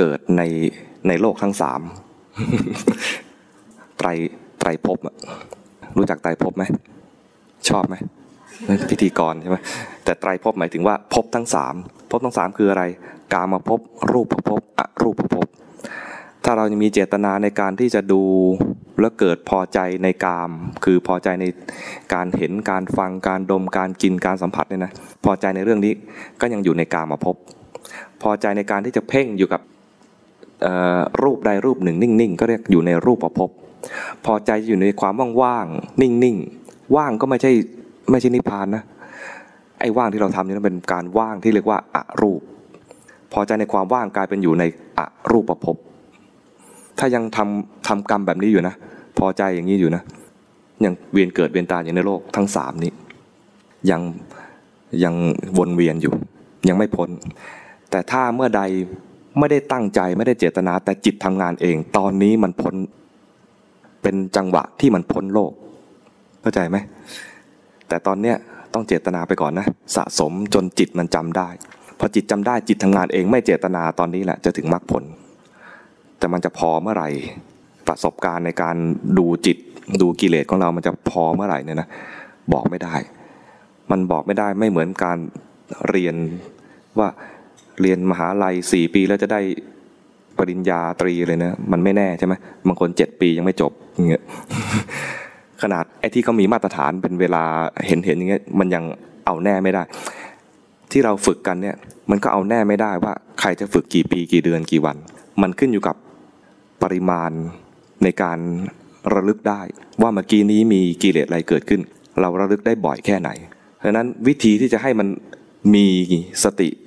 เกิดในในโลกทั้งสามไตรไตรภพรู้จักไตรภพไหมชอบไหมพิธีกรใช่ไหมแต่ไตรภพหมายถึงว่าภพทั้งสามภพทั้งสามคืออะไร กามาภพรูปภพอรูปภพถ้าเรายังมีเจตนาในการที่จะดูแล้วเกิดพอใจในกาม คือพอใจในการเห็นการฟังการดมการกินการสัมผัสเนี่ยนะพอใจในเรื่องนี้ก็ยังอยู่ในกามาภพพอใจในการที่จะเพ่งอยู่กับ รูปใดรูปหนึ่งนิ่งๆ ก็เรียกอยู่ในรูปประพบพอใจอยู่ในความว่างๆนิ่งๆ ว่างก็ไม่ใช่ไม่ใช่นิพพานนะไอ้ว่างที่เราทำนี่เป็นการว่างที่เรียกว่าอะรูป พอใจในความว่างกลายเป็นอยู่ในอะรูปประพบถ้ายังทำทำกรรมแบบนี้อยู่นะ พอใจอย่างนี้อยู่นะ ยังเวียนเกิดเวียนตายอยู่ในโลกทั้งสามนี้ ยังยังวนเวียนอยู่ ยังไม่พ้น แต่ถ้าเมื่อใด ไม่ได้ตั้งใจไม่ได้เจตนาแต่จิตทำงานเอง ตอนนี้มันพ้นเป็นจังหวะที่มันพ้นโลก เข้าใจไหมแต่ตอนเนี้ยต้องเจตนาไปก่อนนะ สะสมจนจิตมันจำได้พอจิตจำได้จิตทำงานเองไม่เจตนาตอนนี้แหละจะถึงมรรคผล แต่มันจะพอเมื่อไหร่ประสบการณ์ในการดูจิตดูกิเลสของเรามันจะพอเมื่อไหร่เนี่ยนะบอกไม่ได้ มันบอกไม่ได้ไม่เหมือนการเรียนว่า เรียนมหาลัยสี่ปีแล้วจะได้ปริญญาตรีเลยนะมันไม่แน่ใช่ไหมบางคนเจ็ดปียังไม่จบอย่างเงี้ยขนาดไอ้ที่เขามีมาตรฐานเป็นเวลาเห็นเห็นอย่างเงี้ยมันยังเอาแน่ไม่ได้ ที่เราฝึกกันเนี่ย มันก็เอาแน่ไม่ได้ว่า ใครจะฝึกกี่ปีกี่เดือนกี่วัน มันขึ้นอยู่กับปริมาณในการระลึกได้ ว่าเมื่อกี้นี้มีกิเลสอะไรเกิดขึ้น เราระลึกได้บ่อยแค่ไหนเพราะนั้นวิธีที่จะให้มันมีสติ